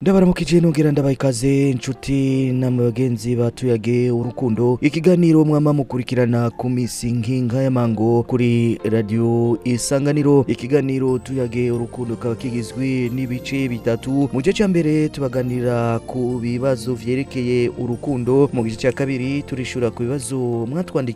ndabaramukije nongera ndabahikaze inshuti n'abagenzi batuyage urukundo ikiganiro mwama mukurikirana ku minsi nkinga y'amango kuri radiyo isanganiro ikiganiro tuyage urukundo kaba kigizwe n'ibice bitatu mu gice cya mbere tubaganira ku bibazo vyerekeye urukundo mu gice cya kabiri turishura ku bibazo mwatwandikiye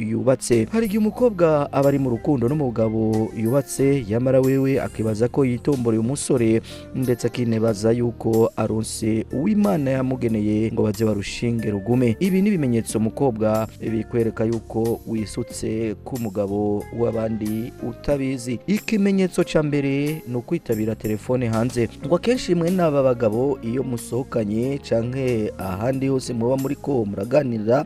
yubatse hari igihe umukobwa aba ari mu rukundo n'umugabo yubatse yamara wewe akibaza ko yitomboreye umusore ndetse akinebaza yuko aronse uw'imana yamugeneye ngo bajye barushinge rugume ibi ni ibimenyetso umukobwa bikwereka yuko wisutse k'umugabo w'abandi utabizi ikimenyetso cya mbere ni ukwitabira telefone hanze ngo akenshi mwe n'aba bagabo iyo musohokanye cyangwa ahandi hose muba muri ko muraganira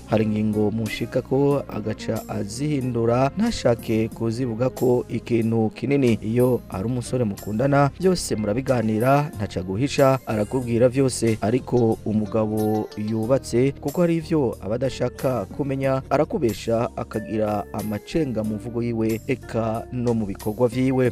hari ingingo mushika ko agaca azihindura ntashake kuzivuga ko ikintu kinini iyo ari umusore mukundana byose murabiganira ntaca guhisha arakubwira byose ariko umugabo yubatse kuko hari ibyo aba adashaka kumenya arakubesha akagira amacenga mu mvugo yiwe eka no mu bikorwa vyiwe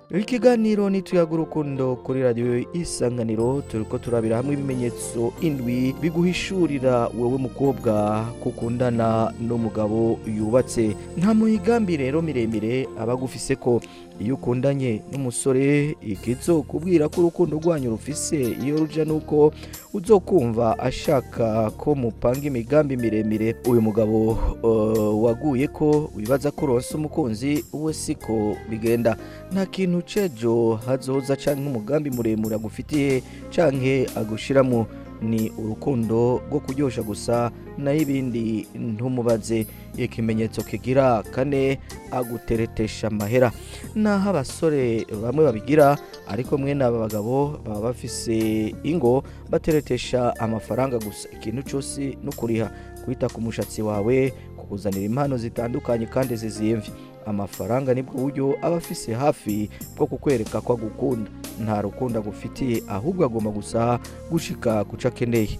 ikiganiro nituyaga urukundo kuri radiyo isanganiro turi ko turabira hamwe ibimenyetso indwi biguhishurira wowe mukobwa kukundana n'umugabo yubatse nta muyigambi rero miremire aba agufise ko iyo ukundanye n'umusore ikitso kubwira ko urukundo rwanyu rufise iyo ruja nuko uzo kumva ashaka ko mupanga imigambi miremire uyu mugabo uh, waguye ko wibaza ko uronse umukunzi we siko bigenda nta kintu cejo hazoza canke umugambi muremure agufitiye canke agushyiramo. ni urukundo rwo kuryoshya gusa naho ibindi ntumubaze ikimenyetso kigira kane aguteretesha amahera naho abasore bamwe babigira ariko mwene aba bagabo baba bafise ingo bateretesha amafaranga gusa ikintu cyose no kuriha kwita ku mushatsi wawe kukuzanira impano zitandukanye kandi zizimvye amafaranga nibwo buryo aba afise hafi bwo kukwereka ko agukunda nta rukundo agufitiye ahubwo agomba gusa gushika guca akeneye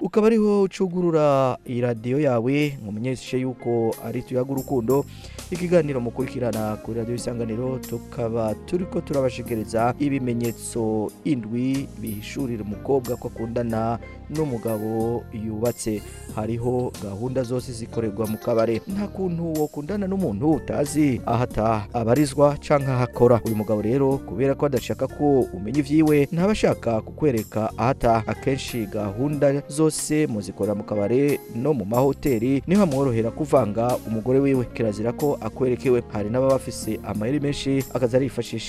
ukaba ariho ucugurura iyi radiyo yawe mumenyeshe yuko ari tuyaga urukundo ikiganiro mukurikirana kuri radiyo isanganiro tukaba turi ko turabashekereza ibimenyetso indwi bihishurira umukobwa ko akundana n'umugabo yubatse hariho gahunda zose zikorerwa mu kabare nta kuntu wakundana n'umuntu utazi ahata abarizwa cyangwa ahakora uyu mugabo rero kubera ko adashaka ko umenya ibyiwe ntaba ashaka kukwereka ahataha akenshi gahunda zose muzikora mu kabari no mu mahoteli niho amworohera kuvanga umugore wiwe kirazira ko akwerekewe hari n'ababa bafise amayeri menshi akaza arifashisha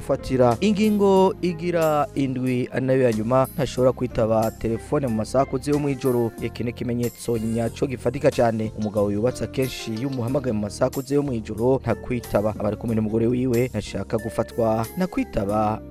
ukahamufatira ingingo igira indwi nayo ya nyuma ntashobora kwitaba telefone mu masaha akuze yo mu ijoro iki ni ikimenyetso nyacyo gifatika cyane umugabo yubatse akenshi iyo umuhamagaye mu yasakuze yo mu ijoro ntakwitaba abari kumwe n'umugore wiwe ntashaka gufatwa nakwitaba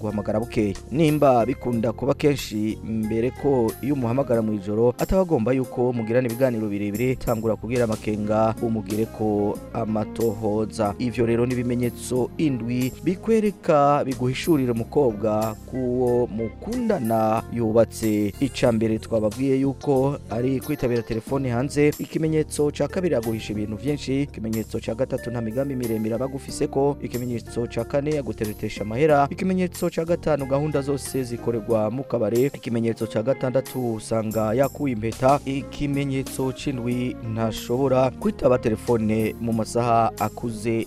guhamagara bukeye nimba bikunda kuba kenshi mbere ko iyo umuhamagara mu ijoro atabagomba yuko mugirana ibiganiro birebire tangura kubwira amakenga umugire ko amatohoza ivyo rero n'ibimenyetso indwi bikwereka biguhishurira umukobwa kuwo mukundana yubatse ica mbere twababwiye yuko ari kwitabira telefone hanze ikimenyetso ca kabiri aguhisha ibintu byinshi ikimenyetso cya gatatu nta migambi miremire aba agufise ko ikimenyetso cya kane aguteretesha amahera ikimenyetso cya gatanu gahunda zose zikorerwa mu kabare ikimenyetso cya gatandatu usanga yakuye impeta ikimenyetso cy'indwi ntashobora kwitaba telefone mu masaha akuze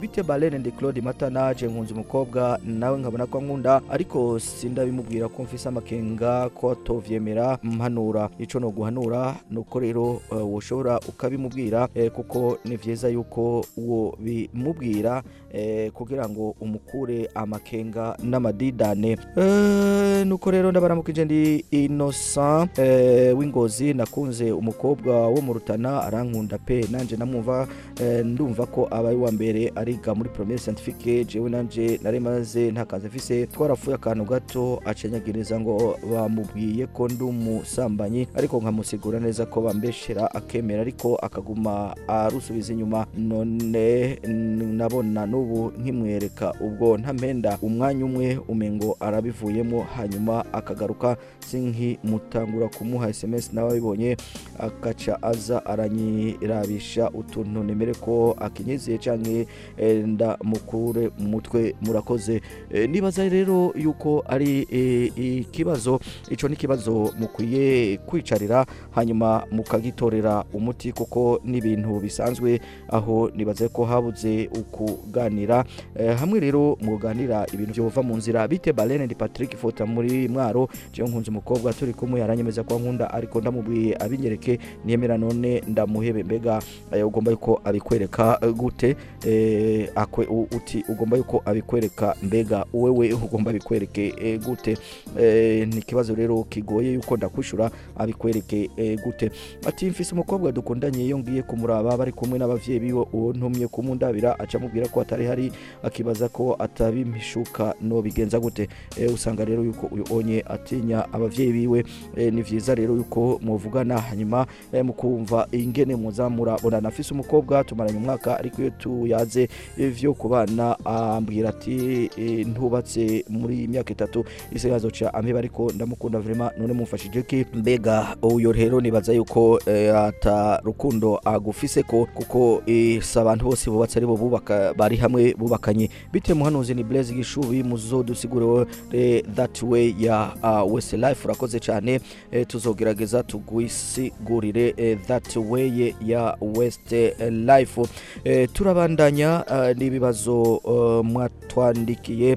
bite Marlene de Claude Mata naje umukobwa nawe nkabona ko nkunda ariko sindabimubwira ko mfise amakenga ko atovyemera mpanura ico no guhanura nuko rero eh, woshobora ukabimubwira eh, kuko ni vyiza yuko uwo bimubwira Eh, kugira ngo umukure amakenga n'amadidane eh, nuko rero ndabaramukije ndi inosa eh, w'ingozi nakunze umukobwa wo mu rutana arankunda pe nanjye namwumva ndumva ko aba ari uwa mbere ariga muri poromeri santifike jewe nanjye naremaze nta kazi afise twarapfuye akantu gato acenyagereza ngo bamubwiye ko ndi umusambanyi ariko nkamusigura neza ko bambeshera akemera ariko akaguma arusubiza inyuma none nabona n'ubu nkimwereka ubwo ntamenda umwanya umwe umengo arabivuyemo hanyuma akagaruka sinki mutangura kumuha sms nawe abibonye akaca aza aranyirabisha utuntu nemere ko akinyiziye cyane eh, ndamukure mutwe murakoze eh, nibaza rero yuko ari eh, ikibazo icyo ni ikibazo mukwiye kwicarira hanyuma mukagitorera umuti kuko n'ibintu bisanzwe aho nibaze ko habuze ukuganira muganira eh, hamwe rero muganira ibintu byova mu nzira bite Balene ndi Patrick Fota muri mwaro je nkunze umukobwa turi kumwe yaranyemeza kwa nkunda ariko ndamubwiye abingereke niyemera none ndamuhebe mbega eh, ugomba yuko abikwereka eh, gute akwe uti ugomba yuko abikwereka mbega wewe ugomba bikwereke gute ni ikibazo rero kigoye yuko ndakwishura abikwereke gute ati mfise umukobwa dukundanye iyo ngiye kumuraba bari kumwe n'ababyeyi biwe uwo ntumye kumundabira acamubwira ko atari atari hari akibaza ko atabimishuka no gute eh, usanga rero yuko uyu onye atinya ababyeyi biwe eh, ni byiza rero yuko muvugana hanyuma eh, mukumva ingene muzamura bona afise umukobwa tumaranye umwaka ariko iyo tuyaze ivyo kubana ambwira ati ntubatse muri imyaka itatu ise cya ambiba ariko ndamukunda vrema none mumfashije ki mbega uyo rero nibaza yuko ata rukundo agufise ko kuko abantu bose bubatse aribo bubaka bari hamwe bubakanye bitewe muhanuzi ni burezi gishubi muzodusigure eh, that way ya uh, wese life urakoze cyane eh, tuzogerageza tugwisigurire eh, that way ya west life turabandanya n'ibibazo mwatwandikiye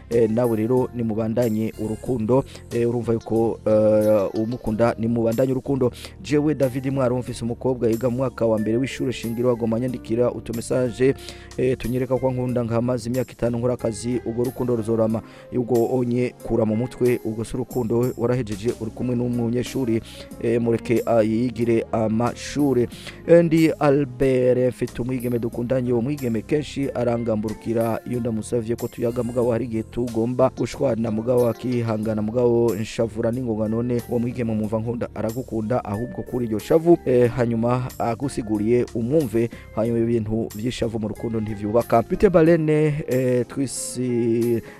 eh, nawe rero nimubandanye urukundo eh, urumva yuko eh, umukunda nimubandanye urukundo jewe david mwari mfise umukobwa yiga mu mwaka wa mbere w'ishuri shingiro agomba nyandikira utumesaje tunyereka ko nkunda nkamaze imyaka itanu nkora akazi ubwo rukundo ruzorama ubwo onye kura mu mutwe ubwo si urukundo warahejeje uri kumwe n'umunyeshuri mureke yigire ama ishuri ndi albert mfite umwigeme dukundanye uwo mwigeme kenshi arangamburukira iyo ndamusavye ko tuyaga mugabo hari igihe tugomba gushwana mugabo akihangana mugabo nshavura n'ingonga none uwo mwigeme mwumva nkunda aragukunda ahubwo kuri iryo shavu eh, hanyuma agusiguriye umwumve hanyuma ibintu byishavu mu rukundo ntivyubaka bite balene e, twisi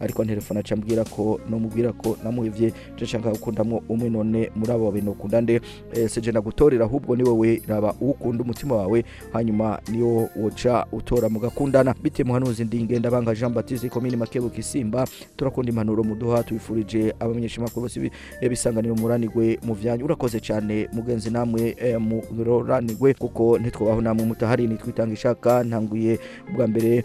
ariko telefone acambwira ko namubwira ko namuhe muhivye je nshaka gukundamwo umwe none muri abo bintu ukunda nde eh, seje nagutorera ahubwo ni wowe raba ukunda umutima wawe hanyuma niyo woca utora mugakundana bite muhanuzi ndingenda banga Jean Baptiste komini makebo kisimba turakunda impanuro muduha tubifurije abamenyesha makuru bose eh, bisanganiro muranigwe mu vyanyu urakoze cyane mugenzi namwe eh, muranigwe kuko ntitwabaho namwe mutahari nitwitanga ishaka ntanguye bwa mbere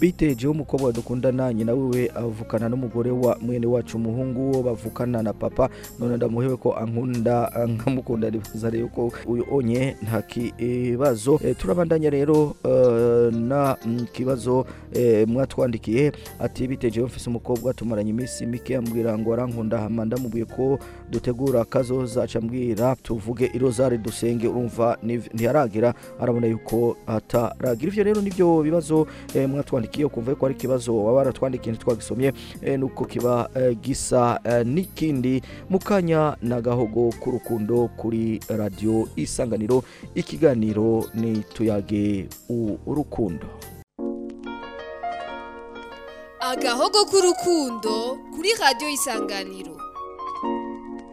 bitejeho umukobwa dukundana nyina wiwe avukana n'umugore wa mwene wacu umuhungu wo bavukana na papa none ndamuhewe ko ankunda nkamukunda ribazare yuko uyu onye nta kibazo eh, turabandanya rero eh, na mm, kibazo eh, mwatwandikiye ati biteje mfise umukobwa tumaranye iminsi mike ambwira ngo arankunda hama ndamubwiye ko dutegura akazo zaca mbwira tuvuge irozari dusenge urumva ntiyaragira arabona yuko ataragira ivyo rero nibyo bibazo mwatwandikiye ukumva ko ari ikibazo waba waratwandikiye ntitwagisomye nuko kiba gisa n'ikindi mukanya na gahogo ku k'urukundo kuri radiyo isanganiro ikiganiro ni tuyage urukundo agahogo k'urukundo kuri radiyo isanganiro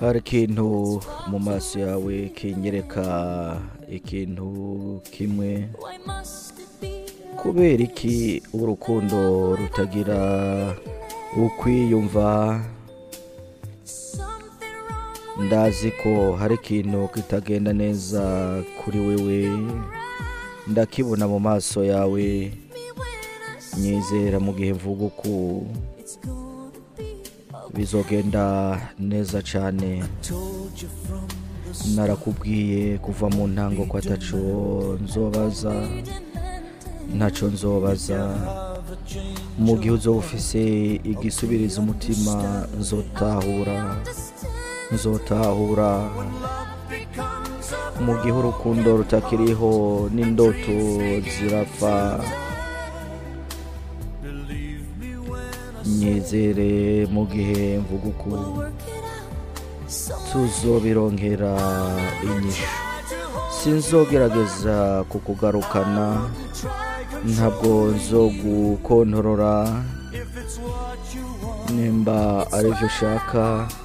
hari ikintu mu maso yawe kinyereka ikintu kimwe kubera iki urukundo rutagira ukwiyumva ndazi ko hari ikintu kitagenda neza kuri wewe ndakibona mu maso yawe nyizera mu gihe mvuga uku bizogenda neza cyane narakubwiye kuva mu ntango ko atacu nzobaza ntacyo nzobaza mu gihe uzo ufise igisubiriza umutima nzotahura nzotahura mu gihe urukundo rutakiriho n'indoto zirapfa munyizere mu gihe mvuga ukuntu tuzobirongera inyishu sinzogerageza kukugarukana ntabwo nzogukontorora nimba aribyo ushaka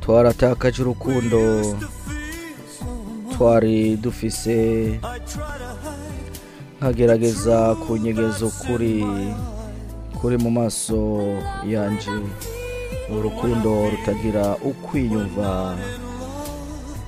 twaratakaje urukundo twari dufise nkagerageza kunyegeza ukuri ukuri mu maso yanjye urukundo rutagira ukwiyumva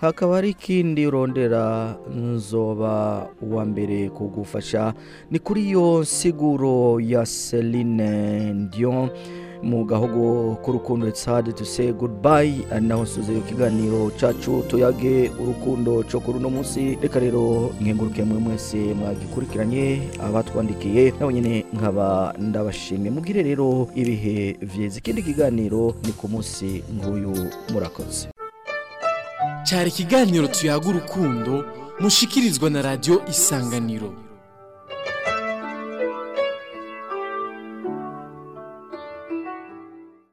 hakaba ari ikindi rondera nzoba uwa mbere kugufasha ni kuri iyo siguro ya Celine Dion mu gahogo k'urukundo itsade tuse goodbye naho nsuze ikiganiro cacu tuyage urukundo cyo kuri uno munsi reka rero nkenguruke mwe mwese mwagikurikiranye abatwandikiye nabo nyine nkaba ndabashimye mugire rero ibihe vyiza ikindi kiganiro ni ku munsi nk'uyu murakoze cyari ikiganiro tuyaga urukundo mushikirizwa na radiyo isanganiro